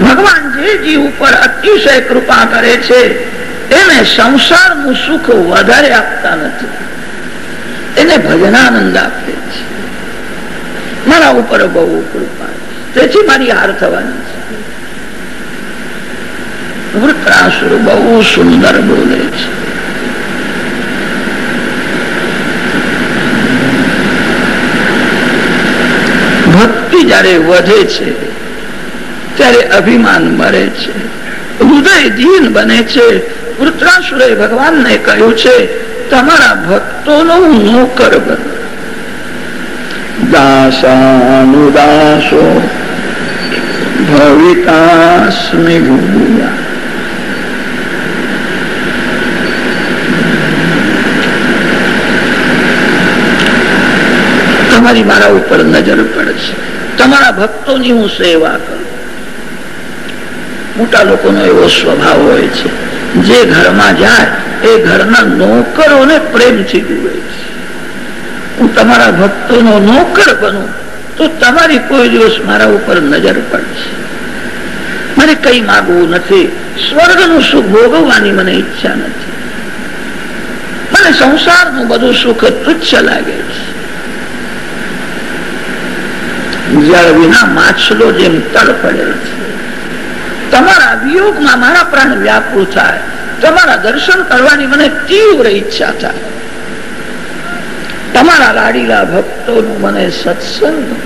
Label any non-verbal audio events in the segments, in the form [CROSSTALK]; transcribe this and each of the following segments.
ભગવાન જે જીવ ઉપર અતિશય કૃપા કરે છે. એને સંસારનું સુખ વધારે આપતા નથી. એને ભજનાનંદ આપે છે. મારા ઉપર બહુ કૃપા તેથી મારી હાર થવાની છે. વૃત્રાસુર બહુ સુંદર બોલે છે. ભક્તિ જયારે વધે છે ત્યારે અભિમાન મરે છે. હૃદય દીન બને છે. વૃત્રાસુરે ભગવાનને કહ્યું છે, તમારા ભક્તોનો નોકર બન. દાસાનુદાસો, ભવિતાસ્મી ભૂયા તમારી મારા ઉપર નજર પડશે તમારા ભક્તોની હું સેવા કરું. મોટા લોકોનો એવો સ્વભાવ હોય છે. જે ઘરમાં જાય, એ ઘરના નોકરોને પ્રેમથી જુએ છે. હું તમારા ભક્તોનો નોકર બનું, તો તમારી કોઈ દિવસ મારા ઉપર નજર પડશે. મને કઈ માગવું નથી. સ્વર્ગનું સુખ ભોગવવાની મને ઈચ્છા નથી. મને સંસારનું બધું સુખ તુચ્છ લાગે છે. જળ વિના માછલો જેમ તળ પડે છે. તમારા વિયોગમાં મારા પ્રાણ વ્યાપુ થાય. તમારા દર્શન કરવાની મને તીવ્ર ઈચ્છા થાય. તમારા લાડીલા ભક્તોનું મને સત્સંગ.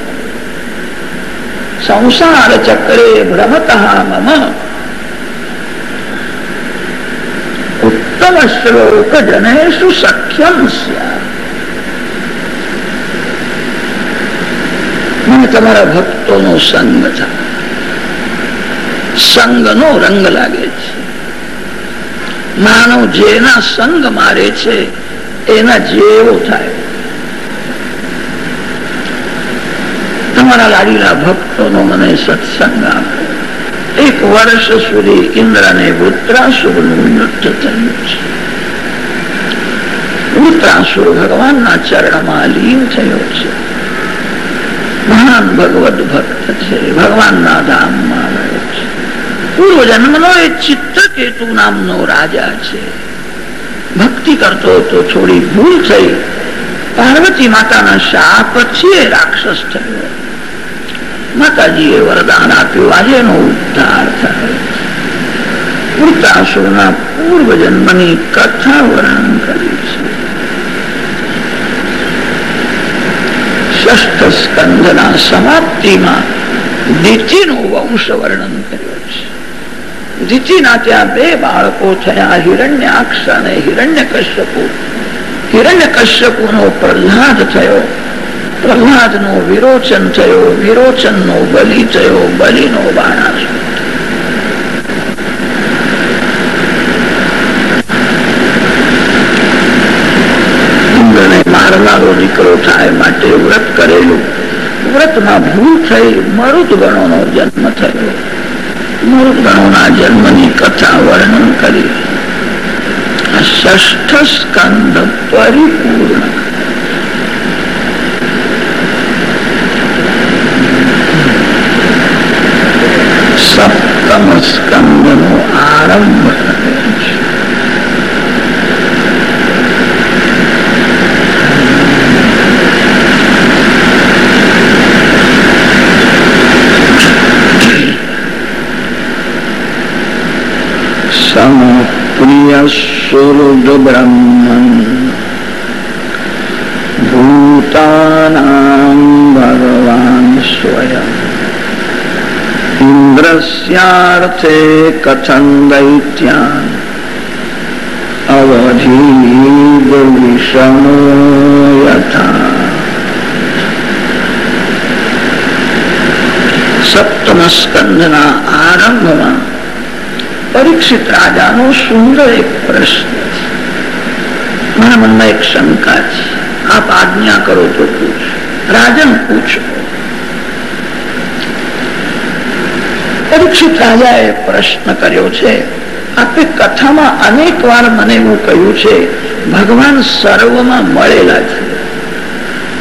સંસાર ચક્રે ભ્રમત મમ. ઉત્તમ શ્લોક જનેશુ સખ્યમ મને તમારા ભક્તોનો સંગ થાય. સંગનો રંગ લાગે છે. માનવ જેના સંગ મારે છે, એના જેવો થાય. તમારા લાડીલા ભક્તોનો મને સત્સંગ આપે. એક વર્ષ સુધી ઇન્દ્રને વૃત્રાસુરનું નૃત્ય થયું છે. વૃત્રાસુર ભગવાનના ચરણમાં લીન થયો છે. મહાન ભગવત ભક્ત છે, ભગવાનના ધામમાં. પૂર્વ જન્મનો એ ચિત્તકેતુ નામનો રાજા છે. ભક્તિ કરતો તો થોડી ભૂલ થઈ. પાર્વતી માતાના શાપ પછી રાક્ષસ થયો. માતાજીએ વરદાન આપ્યું. આજે એનો ઉદ્ધાર પૂર્વ જન્મની કથા વર્ણન કરી છે. ષષ્ઠ સ્કંદના સમાપ્તિમાં દિતિનો વંશ વર્ણન કર્યો. છે ત્યાં બે બાળકો થયા. હિરણ્યાક્ષ અને હિરણ્ય કશ્યપુ હિરણ્ય કશ્યપુ નો પ્રહલાદ થયો. પ્રહલાદ નો વિરોચન થયો. વિરોચન નો બલિ થયો બલિ નો થાય માટે વ્રત કરેલું. વ્રતમાં ભૂલ થઈ મરુદ ગણો નો જન્મ થયો. મરુદ ગણો ના જન્મની કથા વર્ણન કરી ષષ્ઠ સ્કંદ પરિપૂર્ણ સપ્તમ સ્કંદ નો આરંભ सुहृद ब्रह्मन् भूतानां भगवान् स्वयम् इन्द्रस्यार्थे कथं दैत्यान् अवधीर्विषमो यथा સપ્તમસ્કંદના આરંભમાં પરીક્ષિત રાજાનો સુંદર એક પ્રશ્ન મારા મનમાં એક શંકા છે. આપ આજ્ઞા કરો તો પૂછ. રાજન, પૂછો. પરીક્ષિત રાજાએ પ્રશ્ન કર્યો છે, આપે કથામાં અનેક વાર મને એવું કહ્યું છે, ભગવાન સર્વમાં મળેલા છે.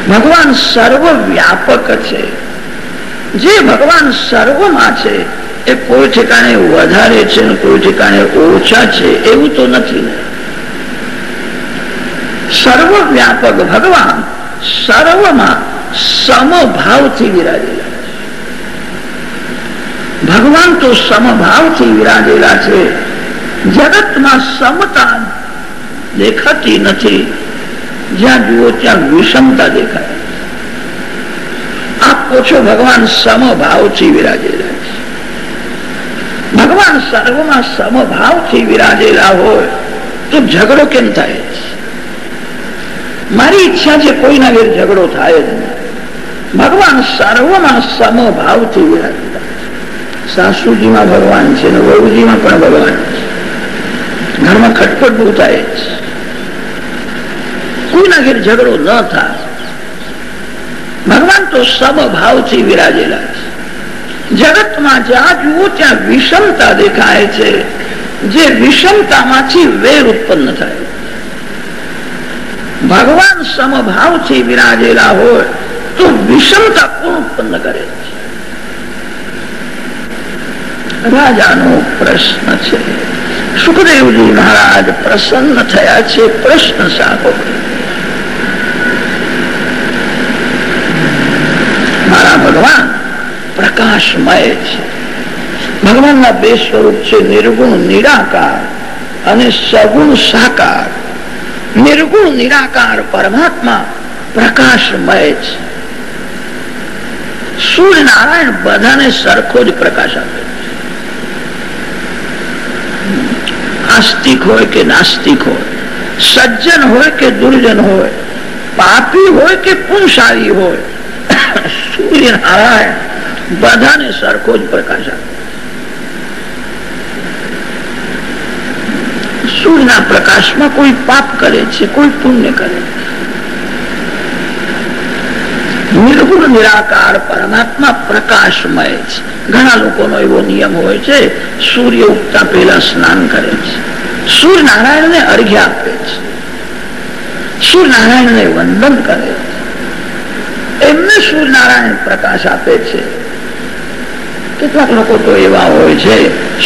ભગવાન સર્વ વ્યાપક છે. જે ભગવાન સર્વમાં છે, એ કોઈ ઠેકાણે વધારે છે કોઈ ઠેકાણે ઓછા છે, એવું તો નથી ને. સર્વવ્યાપક ભગવાન સર્વમાં સમભાવથી વિરાજેલા ભગવાન તો સમભાવથી વિરાજેલા છે. જગતમાં સમતા દેખાતી નથી. જ્યાં જુઓ ત્યાં વિષમતા દેખાય આપ પૂછો ભગવાન સમભાવથી વિરાજેલા છે. ભગવાન સર્વમાં સમભાવથી વિરાજેલા હોય તો ઝઘડો કેમ થાય? મારી ઈચ્છા છે કોઈના ઘેર ઝઘડો થાય જ નહીં. ભગવાન સર્વમાં સમભાવથી વિરાજેલા સાસુજીમાં ભગવાન છે ને વહુજીમાં પણ ભગવાન છે. ઘરમાં ખટપટ બહુ થાય કોઈના ઘેર ઝઘડો ન થાય. ભગવાન તો સમભાવથી વિરાજેલા છે. જગતમાં જ્યાં જુઓ ત્યાં વિષમતા દેખાય છે, જે વિષમતામાંથી વેર ઉત્પન્ન થાય ભગવાન સમભાવથી વિરાજેલા હોય તો વિષમતા કોણ ઉત્પન્ન કરે છે? રાજાનો પ્રશ્ન છે. સુખદેવજી મહારાજ પ્રસન્ન થયા છે, પ્રશ્ન સાંભળો. મારા ભગવાન, પ્રકાશમય છે. ભગવાનના બે સ્વરૂપ છે, નિર્ગુણ નિરાકાર અને સગુણ સાકાર. નિર્ગુણ, નિરાકાર પરમાત્મા પ્રકાશમય છે. સૂર્યનારાયણ બધાને સરખો જ પ્રકાશ આપે આસ્તિક હોય કે નાસ્તિક હોય, સજ્જન હોય કે દુર્જન હોય, પાપી હોય કે પુંસારી હોય, [COUGHS] સૂર્યનારાયણ બધાને સરખો જ પ્રકાશ આપે સૂર્યના પ્રકાશમાં કોઈ પાપ કરે છે, કોઈ પુણ્ય કરે નિર્ગુણ, નિરાકાર પરમાત્મા પ્રકાશમય છે. ઘણા લોકોનો એવો નિયમ હોય છે, સૂર્ય ઉગતા પહેલા સ્નાન કરે છે. સૂર્યનારાયણને અર્ઘ્ય આપે છે. સૂર્યનારાયણને વંદન કરે છે. એમને સૂર્યનારાયણ પ્રકાશ આપે છે. કેટલાક લોકો તો એવા હોય છે,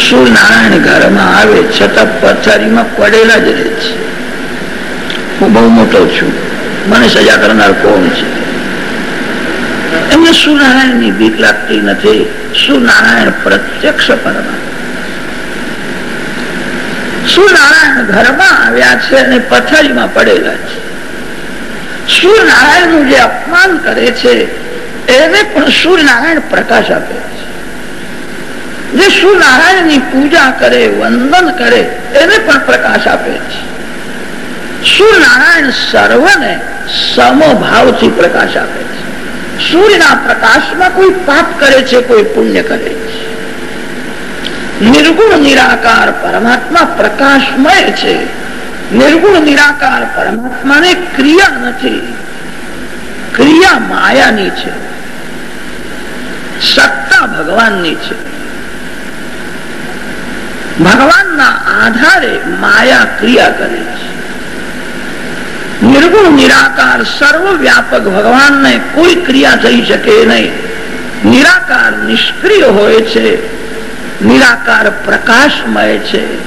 સુનારાયણ ઘરમાં આવે છતાં પથારીમાં પડેલા જ રહે છે. હું બહુ મોટો છું. મને સજા કરનાર કોણ છે? એમને સૂર્યનારાયણની બીક લાગતી નથી. સુનારાયણ પ્રત્યક્ષ પરમા સુનારાયણ ઘરમાં આવ્યા છે અને પથારીમાં પડેલા છે. સૂર્યનારાયણનું જે અપમાન કરે છે, એને પણ સૂર્યનારાયણ પ્રકાશ આપે છે. જે સૂર્યનારાયણની પૂજા કરે, વંદન કરે, એને પણ પ્રકાશ આપે છે. સૂર્યનારાયણ સર્વને સમભાવથી પ્રકાશ આપે છે. સૂર્યના પ્રકાશમાં કોઈ પાપ કરે છે, કોઈ પુણ્ય કરે છે. નિર્ગુણ નિરાકાર પરમાત્મા પ્રકાશમય છે. નિર્ગુણ નિરાકાર પરમાત્માને ક્રિયા નથી. ક્રિયા માયાની છે. સત્તા ભગવાનની છે. ભગવાનના આધારે માયા ક્રિયા કરે છે. નિર્ગુણ, નિરાકાર, સર્વવ્યાપક ભગવાનને કોઈ ક્રિયા થઈ શકે નહીં. નિરાકાર નિષ્ક્રિય હોય છે. નિરાકાર પ્રકાશમય છે.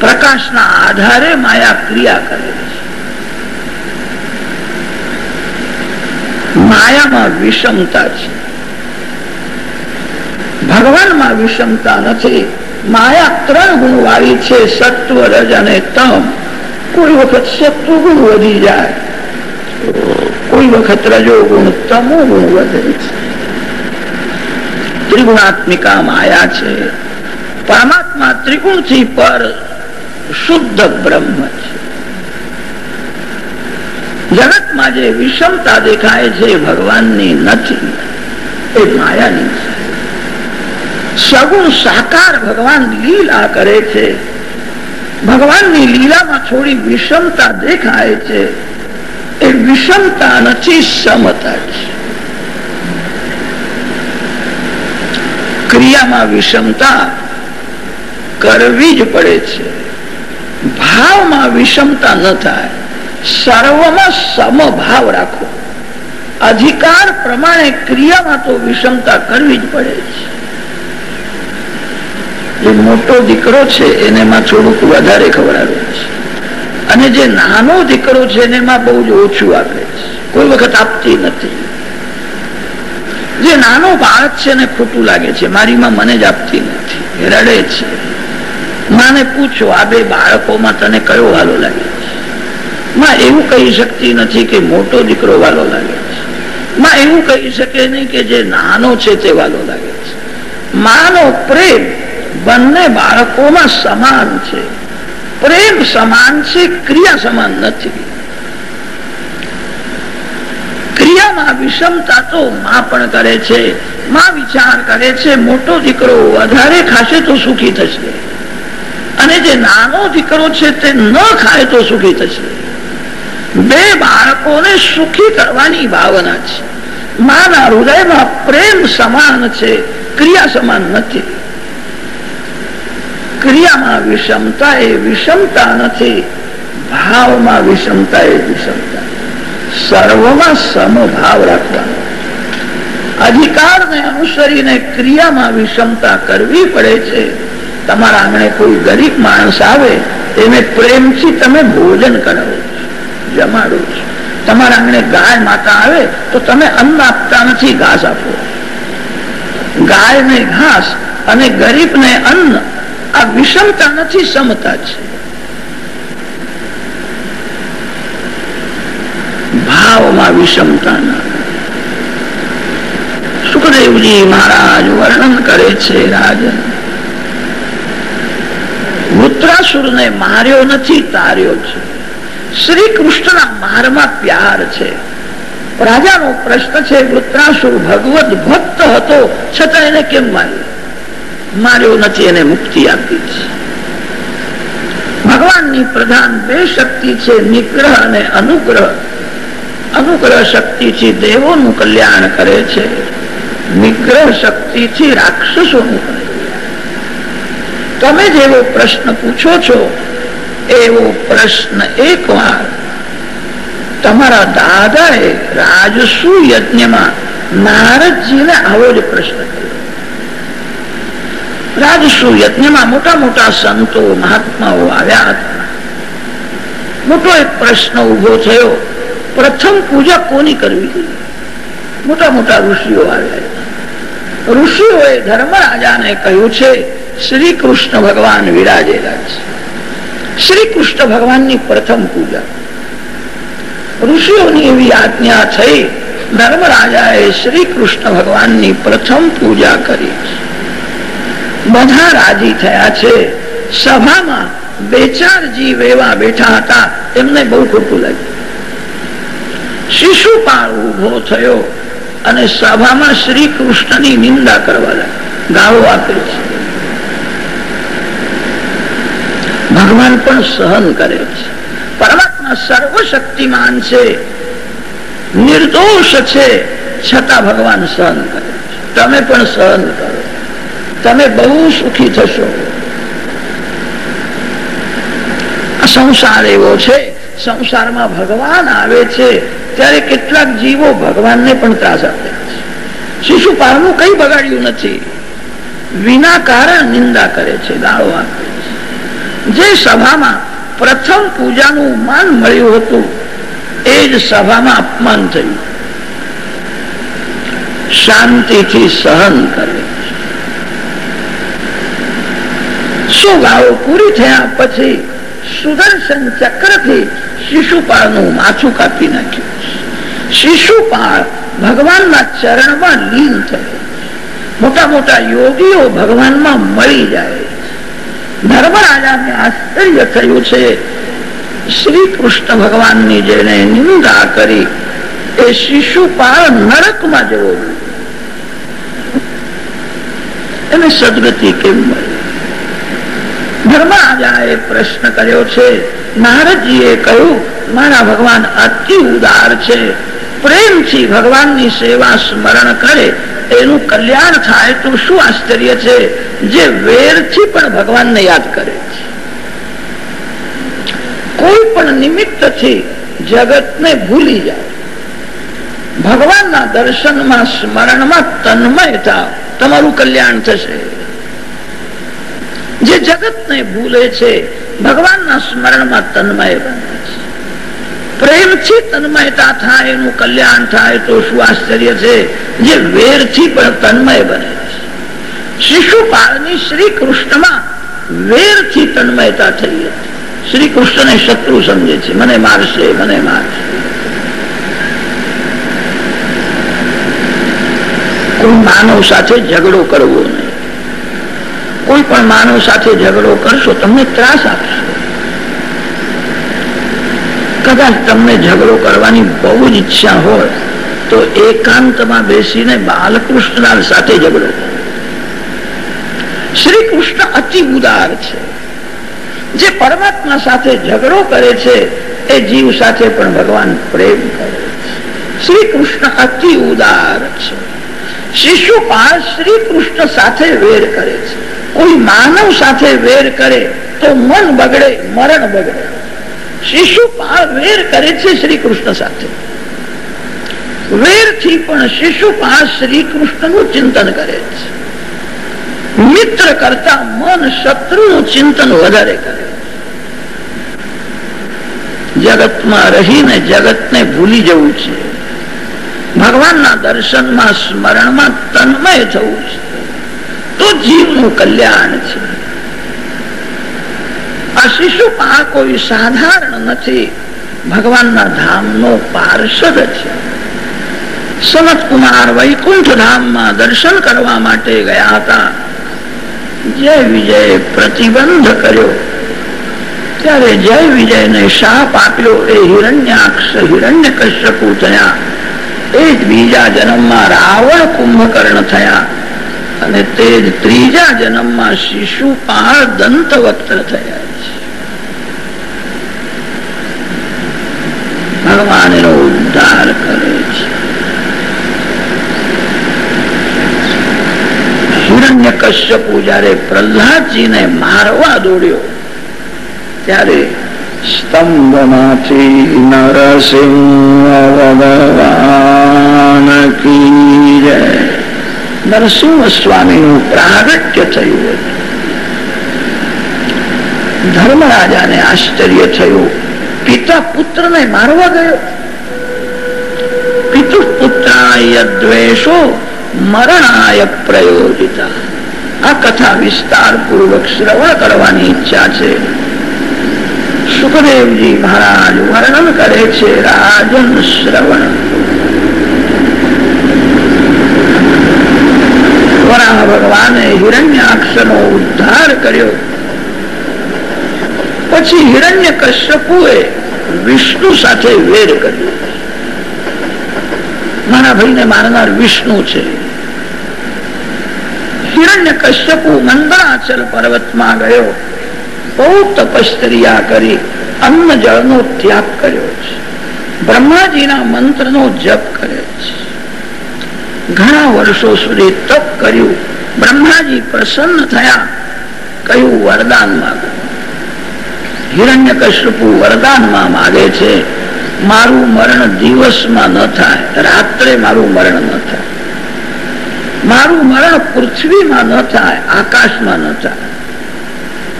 પ્રકાશના આધારે માયા ક્રિયા કરે છે. માયામાં વિષમતા છે. ભગવાનમાં વિષમતા નથી. માયા ત્રણ ગુણ વાળી છે, સત્વ, રજ અને તમ. કોઈ વખત સત્વ ગુણ વધી જાય. કોઈ વખત રજો ગુણ, તમો ગુણ વધે છે. ત્રિગુણાત્મિકા માયા છે. પરમાત્મા ત્રિગુણથી પર શુદ્ધ બ્રહ્મ છે. જગતમાં જે વિષમતા દેખાય છે ભગવાનની નથી. એ માયાની છે. સગુણ સાકાર ભગવાન લીલા કરે છે. ભગવાનની લીલામાં થોડી વિષમતા દેખાય છે. એ વિષમતા નથી, સમતા છે. ક્રિયામાં વિષમતા કરવી જ પડે છે. ભાવમાં વિષમતા ન થાય. સર્વમાં સમભાવ રાખો. અધિકાર પ્રમાણે ક્રિયામાં તો વિષમતા કરવી જ પડે છે. જે મોટો દીકરો છે એનેમાં થોડુંક વધારે ખવડાવે છે. અને જે નાનો દીકરો છે એનેમાં બહુ જ ઓછું આપે છે. કોઈ વખત આપતી નથી. જે નાનો બાળક છે, એને ખોટું લાગે છે. મારીમાં મને જ આપતી નથી. રડે છે. માને પૂછો, આ બે બાળકોમાં તને કયો વાલો લાગે માં એવું કહી શકતી નથી કે મોટો દીકરો વાલો લાગે છે. માં એવું કહી શકે નહીં કે જે નાનો છે, તે વાલો લાગે છે. માનો પ્રેમ બંને બાળકોમાં સમાન છે. પ્રેમ સમાન છે, ક્રિયા સમાન નથી. ક્રિયામાં વિષમતા તો માં પણ કરે છે, માં વિચાર કરે છે, મોટો દીકરો વધારે ખાશે તો સુખી થશે. અને જે નાનો દીકરો છે તે ન ખાય તો સુખી થશે. બે બાળકોને સુખી કરવાની ભાવના છે. માના હૃદયમાં પ્રેમ સમાન છે, ક્રિયા સમાન નથી. ક્રિયામાં વિષમતા એ વિષમતા નથી. ભાવમાં વિષમતા એ વિષમતા. સર્વમાં સમભાવ રાખવાનો. અધિકારને અનુસરીને ક્રિયામાં વિષમતા કરવી પડે છે. તમારા આંગણે કોઈ ગરીબ માણસ આવે, એને પ્રેમથી તમે ભોજન કરાવો જમાડો છો. તમારા આંગણે ગાય માતા આવે, તો તમે અન્ન આપતા નથી, ઘાસ આપો. ગાય ને ઘાસ અને ગરીબને અન્ન આ વિષમતા નથી, સમતા છે. ભાવમાં વિષમતા સુખદેવજી મહારાજ વર્ણન કરે છે રાજન વૃત્રાસુર ને માર્યો નથી, તાર્યો છે. શ્રી કૃષ્ણના મારમાં પ્યાર છે. રાજાનો પ્રશ્ન છે વૃત્રાસુર ભગવત ભક્ત હતો, છતાં એને કેમ માર્યો? માર્યો નથી એને મુક્તિ આપી છે. ભગવાનની પ્રધાન બે શક્તિ છે, નિગ્રહ અને અનુગ્રહ. અનુગ્રહ શક્તિથી દેવોનું કલ્યાણ કરે છે, નિગ્રહ શક્તિથી રાક્ષસોનું તમે જેવો પ્રશ્ન પૂછો છો, એવો પ્રશ્ન એક વાર તમારા દાદાએ રાજસુ યજ્ઞમાં નારદજીને આવો જ પ્રશ્ન કર્યો. રાજસુ યજ્ઞમાં મોટા મોટા સંતો, મહાત્માઓ આવ્યા હતા. મોટો એક પ્રશ્ન ઊભો થયો. પ્રથમ પૂજા કોની કરવી? મોટા મોટા ઋષિઓ આવ્યા. ઋષિઓએ ધર્મરાજાને કહ્યું છે શ્રી કૃષ્ણ ભગવાન વિરાજેલા છે. શ્રી કૃષ્ણ ભગવાનની પ્રથમ પૂજા. ઋષિઓની એવી આજ્ઞા થઈ, ધર્મરાજાએ શ્રી કૃષ્ણ ભગવાનની પ્રથમ પૂજા કરી બધા રાજી થયા છે. સભામાં બે ચાર જીવ એવા બેઠા હતા, એમને બહુ ખોટું લાગ્યું. શિશુપાળ ઊભો થયો અને સભામાં શ્રી કૃષ્ણની નિંદા કરવા લાગ્યો. ગાળો છે. ભગવાન પણ સહન કરે છે. પરમાત્મા સર્વશક્તિમાન છે. નિર્દોષ છે, છતાં ભગવાન સહન કરે છે. તમે પણ સહન કરો. તમે બહુ સુખી થશો. સંસાર એવો છે, સંસારમાં ભગવાન આવે છે, ત્યારે કેટલાક જીવો ભગવાનને પણ ત્રાસ આપે છે. શિશુપાળનું કઈ બગાડ્યું નથી. વિના કારણ નિંદા કરે છે, ગાળો આપે છે. જે સભામાં પ્રથમ પૂજાનું માન મળ્યું હતું, એ જ સભામાં અપમાન થયું. શાંતિથી સહન કરે. ગાળો પૂરી થયા પછી સુદર્શન માથું કાપી નાખ્યું. શિશુપાળ ભગવાનના ચરણમાં લીન થયો. મોટા મોટા યોગીઓ ભગવાનમાં મળી જાય. શ્રી કૃષ્ણ ભગવાનની જેને નિંદા કરી, એ શિશુપાળ નરકમાં જવો. એને સદગતિ કેમ મળી? પ્રશ્ન કર્યો છે. નારદજીએ કહ્યું, મારા ભગવાન અતિ ઉદાર છે. પ્રેમથી ભગવાનની સેવા સ્મરણ કરે. એનું કલ્યાણ થાય તો શું આશ્ચર્ય છે? જે વેરથી પણ ભગવાનને યાદ કરે છે. કોઈ પણ નિમિત્તથી જગતને ભૂલી જાય. ભગવાનના દર્શનમાં, સ્મરણમાં તન્મય થાવ તમારું કલ્યાણ થશે. જે જગતને ભૂલે છે, ભગવાનના સ્મરણમાં તન્મય બને છે. પ્રેમથી તન્મયતા થાય, એનું કલ્યાણ થાય, તો શું આશ્ચર્ય છે? જે વેરથી પણ તન્મય બને છે. શિશુપાળની શ્રી કૃષ્ણમાં વેરથી તન્મયતા થઈ હતી. શ્રી કૃષ્ણને શત્રુ સમજે છે, મને મારશે મને મારશે. માનવ સાથે ઝઘડો કરવો કોઈ પણ માનવ સાથે ઝઘડો કરશો, તમને ત્રાસ આપશે. કદાચ તમને ઝઘડો કરવાની બહુ જ ઈચ્છા હોય, તો એકાંતમાં બેસીને બાલકૃષ્ણ સાથે ઝઘડો શ્રી કૃષ્ણ અતિ ઉદાર છે. જે પરમાત્મા સાથે ઝઘડો કરે છે, એ જીવ સાથે પણ ભગવાન પ્રેમ કરે શ્રી કૃષ્ણ અતિ ઉદાર છે. શિશુપાળ શ્રી કૃષ્ણ સાથે વેર કરે છે. કોઈ માનવ સાથે વેર કરે તો મન બગડે, મરણ બગડે. શિશુપાળ વેર કરે છે શ્રી કૃષ્ણ સાથે. વેરથી પણ શિશુપાળ શ્રી કૃષ્ણનું ચિંતન કરે છે. મિત્ર કરતા મન શત્રુનું ચિંતન વધારે કરે જગતમાં રહીને જગતને ભૂલી જવું છે. ભગવાનના દર્શનમાં, સ્મરણમાં તન્મય થવું છે. તો જીવનું કલ્યાણ છે. આ શિશુપાળ કોઈ સાધારણ નથી. ભગવાનના ધામનો પાર્ષદ છે. સનત કુમાર વૈકુંઠ ધામમાં દર્શન કરવા માટે ગયા હતા. જય વિજય પ્રતિબંધ કર્યો. ત્યારે જય વિજયને શાપ આપ્યો. એ હિરણ્યાક્ષ હિરણ્ય કશ્યપુ થયા. એ જ બીજા જન્મમાં રાવણ કુંભકર્ણ થયા. અને તે ત્રીજા જન્મમાં શિશુપાળ દંતવક્ત્ર થયા છે. ભગવાન એનો ઉદ્ધાર કરે છે. પ્રહલાદજીને મારવા દોડ્યો, ત્યારે સ્તંભમાંથી નરસિંહ ભગવાન નરસિંહ સ્વામીનું પ્રાગટ્ય થયું ધર્મરાજાને આશ્ચર્ય થયું. પિતા પુત્રને મારવા ગયો. પિતુ પુત્રાય દ્વેષો મરણાય પ્રયોજિતા. આ કથા વિસ્તાર પૂર્વક શ્રવણ કરવાની ઈચ્છા છે. સુખદેવજી મહારાજ વર્ણન કરે છે રાજન શ્રવણ. ભગવાને હિરણ્યાક્ષ નો ઉદ્ધાર કર્યો. પછી હિરણ્ય કશ્યપુએ વિષ્ણુ સાથે વેર કર્યો. મારા ભાઈને મારનાર વિષ્ણુ છે. હિરણ્ય કશ્યપુ મંદરાચલ પર્વતમાં ગયો. બહુ તપશ્ચર્યા કરી અન્ન જળનો ત્યાગ કર્યો છે. બ્રહ્માજીના મંત્રનો જપ કરે છે. ઘણા વર્ષો સુધી તપ કર્યું. બ્રહ્માજી પ્રસન્ન થયા કયું વરદાન માગો. હિરણ્ય કશ્યપુ વરદાનમાં માગે છે. મારું મરણ દિવસમાં ન થાય, રાત્રે મારું મરણ ન થાય. મારું મરણ પૃથ્વીમાં ન થાય, આકાશમાં ન થાય.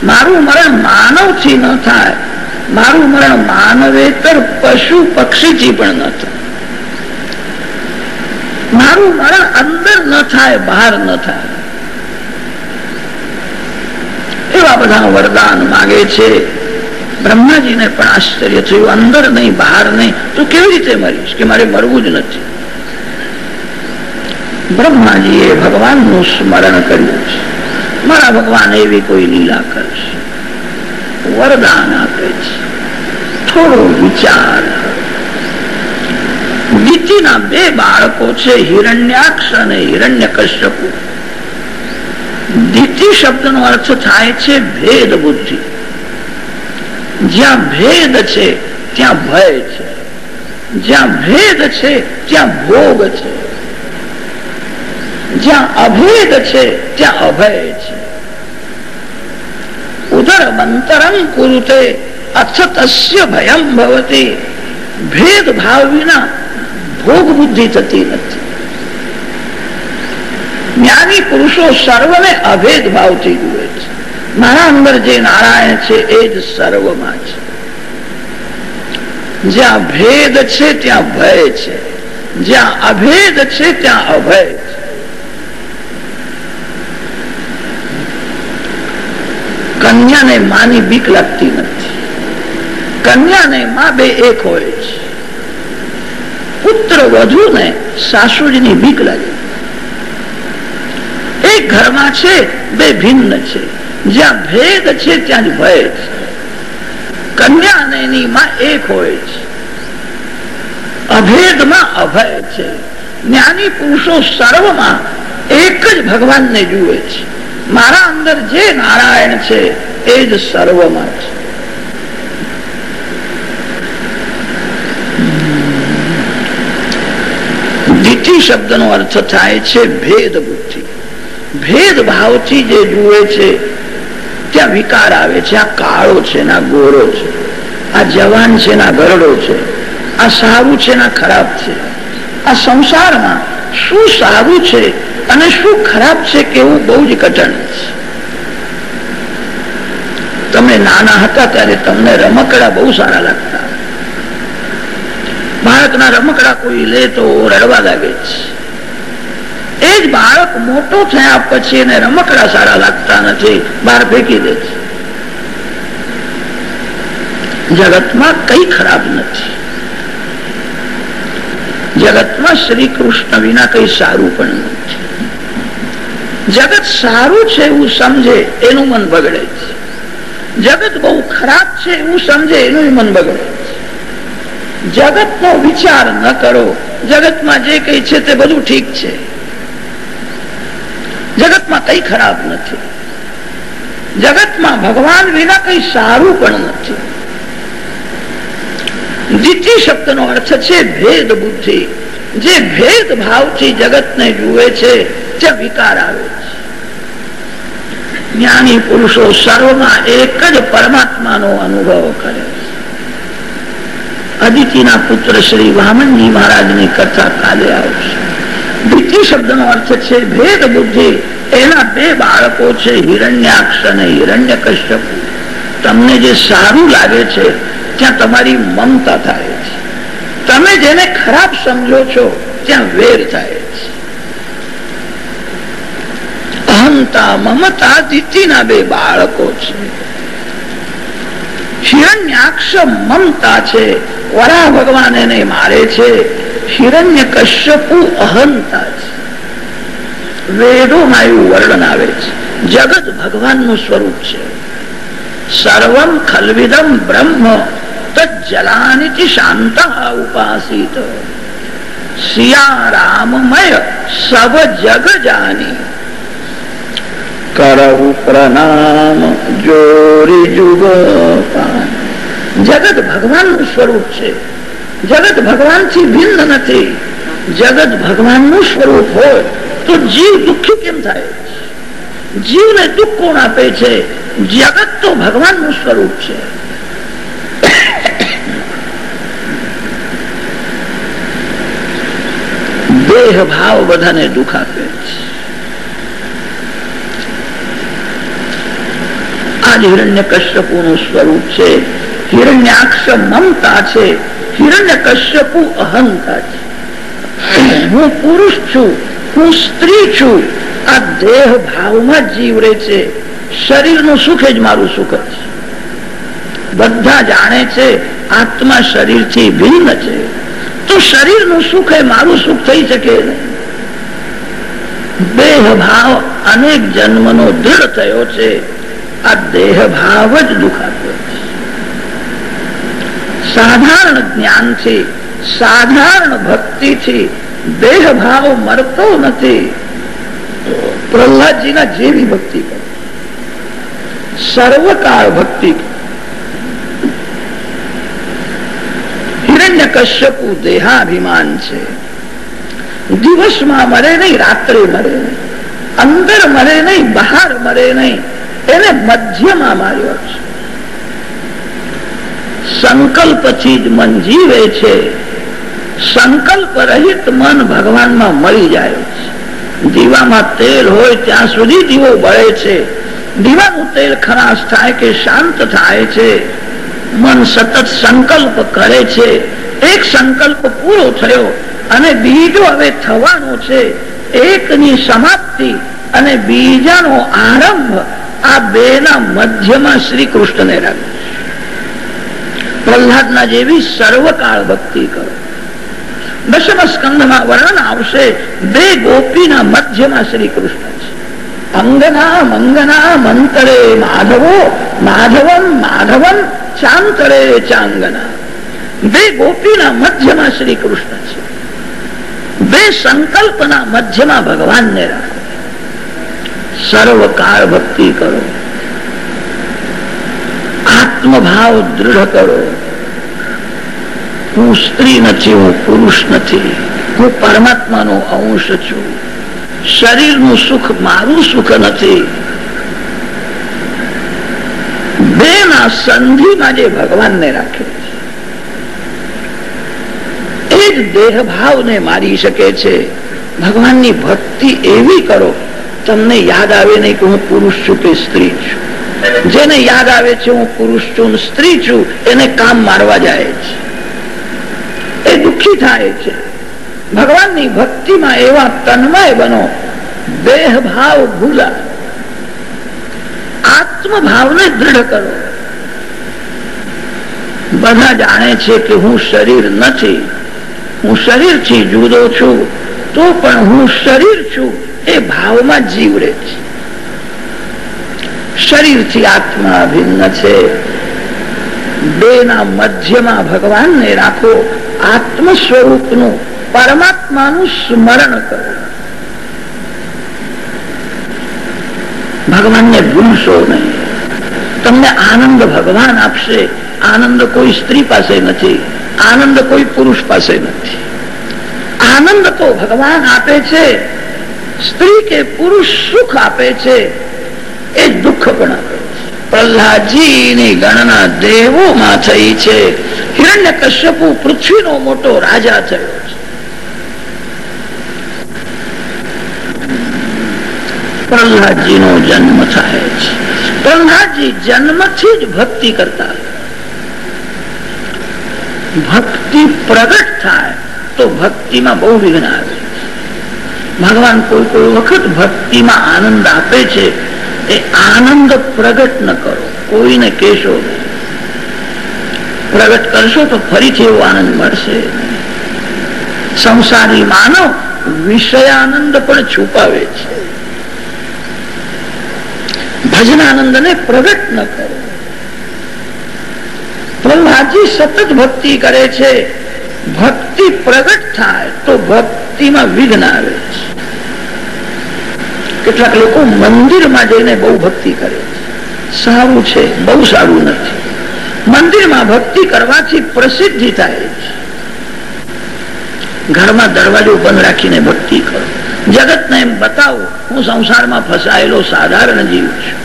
મારું મરણ માનવથી ન થાય, મારું મરણ માનવેતર પશુ પક્ષીથી પણ ન થાય. મારું મરણ અંદર ન થાય, બહાર ન થાય. એવા બધા વરદાન માગે છે. બ્રહ્માજીને પણ આશ્ચર્ય થયું, અંદર નહીં, બહાર નહીં. તો કેવી રીતે મરીશ? કે મારે મરવું જ નથી. બ્રહ્માજીએ ભગવાનનું સ્મરણ કર્યું. છે મારા ભગવાન એવી કોઈ લીલા કરશે. વરદાન આપે છે. થોડો વિચાર દીતિના બે બાળકો છે, હિરણ્યાક્ષ અને હિરણ્ય કશ્યપુ દીતિ શબ્દનો અર્થ થાય છે ભેદ બુદ્ધિ. જ્યાં ભેદ છે, ત્યાં ભય છે. જ્યાં ભેદ છે, ત્યાં ભોગ છે. જ્યાં અભેદ છે, ત્યાં અભય છે. ઉદર મંતરમ કુરુતે અથ તસ્ય ભયમ ભવતી. ભેદ ભાવ વિના ભોગ બુદ્ધિ થતી નથી. જ્ઞાની પુરુષો સર્વને અભેદ ભાવથી જુએ છે. મારા અંદર જે નારાયણ છે એ જ સર્વમાં છે. જ્યાં ભેદ છે ત્યાં ભય છે. જ્યાં અભેદ છે ત્યાં અભય છે. કન્યાને માની બીક લાગતી નથી. કન્યાને માં બે એક હોય છે. પુત્ર વધુ ને સાસુજીની બીક લાગે ઘરમાં છે, બે ભિન્ન છે. જ્યાં ભેદ છે, ત્યાં જ ભય છે. કન્યા અને એની માં એક હોય છે. અભેદમાં અભય છે. જ્ઞાની પુરુષો સર્વમાં એક જ ભગવાનને જુએ છે. મારા અંદર જે નારાયણ છે, એ જ સર્વમાં છે. દિતિ શબ્દનો અર્થ થાય છે ભેદ બુદ્ધિ. ભેદ ભાવથી જે જુએ છે, ત્યાં વિકાર આવે છે. આ કાળો છે ના ગોરો છે. આ જવાન છે ના ગરડો છે. આ સારું છે ના ખરાબ છે. આ સંસારમાં શું સારું છે અને શું ખરાબ છે કેવું બહુ જ કઠણ છે. તમે નાના હતા ત્યારે તમને રમકડા બહુ સારા લાગતા. બાળકના રમકડા કોઈ લે તો રડવા લાગે છે. એ જ બાળક મોટો થયા પછી એને રમકડા સારા લાગતા નથી. બહાર ફેંકી દે છે. જગતમાં કઈ ખરાબ નથી. જગતમાં શ્રી કૃષ્ણ વિના કઈ સારું પણ નથી. જગત સારું છે એવું સમજે એનું મન બગડે છે. જગત બહુ ખરાબ છે એવું સમજે એનું મન બગડે છે. જગતનો વિચાર ન કરો. જગતમાં જે કઈ છે તે બધું ઠીક છે. જગતમાં કઈ ખરાબ નથી. જગતમાં ભગવાન વિના કઈ સારું પણ નથી. દ્વિતીય શબ્દ નો અર્થ છે ભેદ બુદ્ધિ. જે ભેદ ભાવથી જગતને જુએ છે, ત્યાં વિકાર આવે છે. જ્ઞાની પુરુષો સર્વમાં એક જ પરમાત્માનો અનુભવ કરે અદિતિના પુત્ર શ્રી વામનજી મહારાજની કથા કાલે આવશે. દ્વિતીય શબ્દનો અર્થ છે ભેદ બુદ્ધિ. એના બે બાળકો છે, હિરણ્યાક્ષ અને હિરણ્ય કશ્યપ તમને જે સારું લાગે છે, ત્યાં તમારી મમતા થાય છે. તમે જેને ખરાબ સમજો છો, ત્યાં વેર થાય છે. અહંતા મમતા દિતિના બે બાળકો છે. હિરણ્યાક્ષ મમતા છે વરા ભગવાન એને મારે છે હિરણ્ય કશ્યપુ અહંતા વેદોમાં એવું વર્ણન આવે છે, જગત ભગવાનનું સ્વરૂપ છે. સર્વમ ખલવિદમ બ્રહ્મ તજલાનિતિ શાંત ઉપાસિત. સિયા સબ જગ જાની. કરહુ પ્રણામ જોરી જુગ જગત ભગવાનનું સ્વરૂપ છે. જગત ભગવાનથી ભિન્ન નથી. જગત ભગવાનનું સ્વરૂપ હોય તો જીવ દુઃખી કેમ થાય? જીવને દુઃખ કોણ આપે છે? જગત તો ભગવાનનું સ્વરૂપ છે. દેહ ભાવ બધાને દુઃખ આપે છે. આજ હિરણ્ય કશ્યપુ નું સ્વરૂપ છે. હિરણ્યાક્ષ મમતા છે. હિરણ્ય કશ્યપુ અહંકાર છે હું પુરુષ છું, હું સ્ત્રી છું, આ દેહ ભાવમાં જીવ રહે છે શરીરનું સુખ જ મારું સુખ છે. બધા જાણે છે, આત્મા શરીરથી ભિન્ન છે. તો શરીરનું સુખ એ મારું સુખ થઈ શકે દેહ ભાવ અનેક જન્મનો દૃઢ થયો છે, આ દેહ ભાવ જ દુઃખ આપ્યો છે સાધારણ જ્ઞાનથી સાધારણ ભક્તિથી દેહ ભાવ મરતો નથી. પ્રહલાદજીના જેવી ભક્તિ સર્વકાળ ભક્તિ હિરણ્ય કશ્યપુ દેહાભિમાન છે. દિવસમાં મરે નહીં, રાત્રે મરે નહીં. અંદર મરે નહીં, બહાર મરે નહીં. એને મધ્યમાં માર્યો છે. સંકલ્પથી જ મન જીવે છે. સંકલ્પ રહિત મન ભગવાનમાં મળી જાય છે. દીવામાં તેલ હોય ત્યાં સુધી દીવો બળે છે. દીવાનું તેલ ખરાશ થાય કે શાંત થાય છે. મન સતત સંકલ્પ કરે છે. એક સંકલ્પ પૂરો થયો અને બીજો હવે થવાનો છે. એકની સમાપ્તિ અને બીજાનો આરંભ આ બે ના મધ્યમાં શ્રી કૃષ્ણને રાખે પ્રહલાદના જેવી સર્વકાળ ભક્તિ કરો. દશમ સ્કંદમાં વર્ણન આવશે બે ગોપીના મધ્યમાં શ્રી કૃષ્ણ અંગના, મંગના, મંતરે માધવો, માધવન માધવન, ચાંતરે ચાંગના. બે ગોપીના મધ્યમાં શ્રી કૃષ્ણ છે. બે સંકલ્પના મધ્યમાં ભગવાનને રાખો. સર્વકાળ ભક્તિ કરો. આત્મભાવ દ્રઢ કરો. હું સ્ત્રી નથી, હું પુરુષ નથી. હું પરમાત્માનો અંશ છું. શરીરનું સુખ મારું સુખ નથી. બે ના સંધિમાં જે ભગવાનને રાખે એ જ દેહ ભાવને મારી શકે છે. ભગવાનની ભક્તિ એવી કરો, તમને યાદ આવે નહીં કે હું પુરુષ છું કે સ્ત્રી છું. જેને યાદ આવે છે, હું પુરુષ છું સ્ત્રી છું, એને કામ મારવા જાય છે. એ દુઃખી થાય છે. ભગવાનની ભક્તિમાં એવા તન્મય બનો દેહ ભાવ ભૂલા. આત્મભાવને દ્રઢ કરો. બધા જાણે છે કે હું શરીર નથી. હું શરીરથી જુદો છું, તો પણ હું શરીર છું. એ ભાવમાં જીવડે છે. શરીરથી આત્મા ભિન્ન છે. બે ના મધ્યમાં ભગવાનને રાખો આત્મ સ્વરૂપનું પરમાત્માનું સ્મરણ કરો. ભગવાનને ભૂલશો નહીં. તમને આનંદ ભગવાન આપશે. આનંદ કોઈ સ્ત્રી પાસે નથી. આનંદ કોઈ પુરુષ પાસે નથી. આનંદ તો ભગવાન આપે છે. સ્ત્રી કે પુરુષ સુખ આપે છે. એ દુઃખ આપે પ્રહલાદજીની ગણના દેવોમાં થઈ છે. હિરણ્ય કશ્યપુ પૃથ્વીનો મોટો રાજા થયો છે. પ્રહલાદજીનો જન્મ થાય છે. પ્રહલાદજી જન્મથી જ ભક્તિ કરતા ભક્તિ પ્રગટ થાય તો ભક્તિમાં બહુ વિઘ્ન આવે ભગવાન કોઈ કોઈ વખત ભક્તિમાં આનંદ આપે છે. એ આનંદ પ્રગટ ન કરો. કોઈને કહેશો પ્રગટ કરશો તો ફરીથી એવો આનંદ મળશે. સંસારી માનવ વિષયાનંદ પણ છુપાવે છે. ભજનાનંદ ને પ્રગટ ન કરો. પ્રહલાદજી સતત ભક્તિ કરે છે. ભક્તિ પ્રગટ થાય તો ભક્તિમાં વિઘ્ન આવે. છે કેટલાક લોકો મંદિરમાં જઈને બહુ ભક્તિ કરે સારું છે, બહુ સારું નથી. મંદિરમાં ભક્તિ કરવાથી પ્રસિદ્ધિ થાય ઘરમાં દરવાજો બંધ રાખીને ભક્તિ કરો. જગતને એમ બતાવો, હું સંસારમાં ફસાયેલો સાધારણ જીવ છું.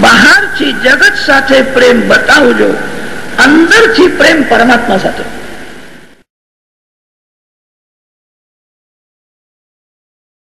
બહારથી જગત સાથે પ્રેમ બતાવજો, અંદરથી પ્રેમ પરમાત્મા સાથે.